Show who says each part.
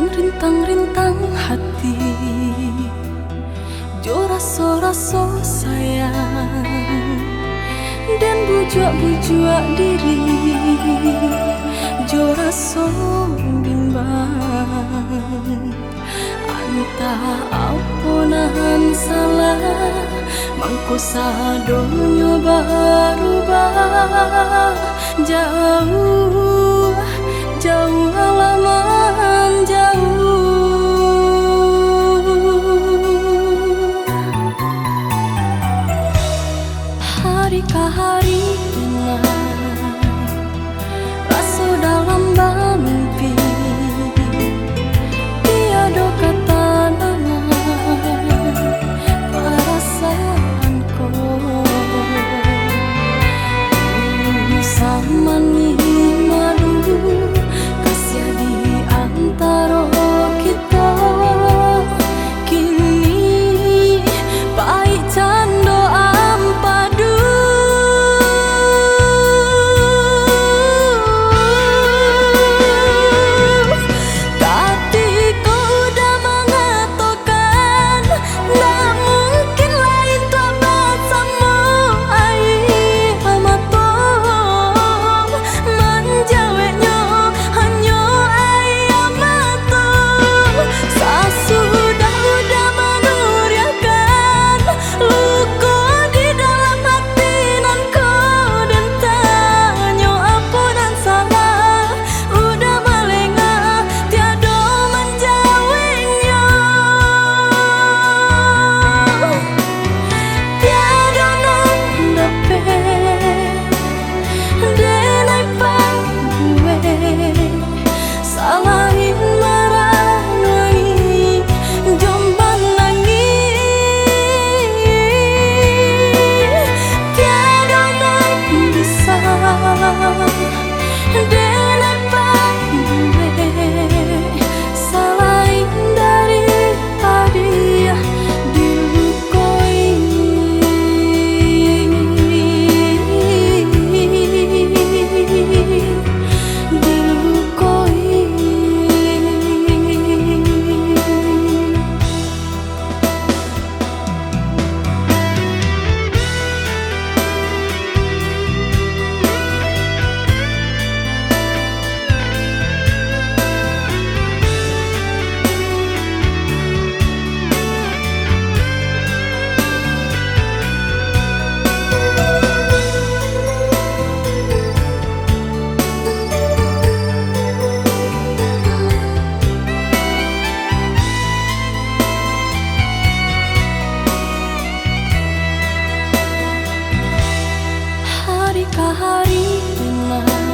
Speaker 1: dan rintang-rintang hati. Jo raso-raso sayang. Dan bujuk-bujuk diri. Jo raso bimbang. Anta nahan salah. Mangko sadonyo berubah. Jauh, jauh halaman hari malam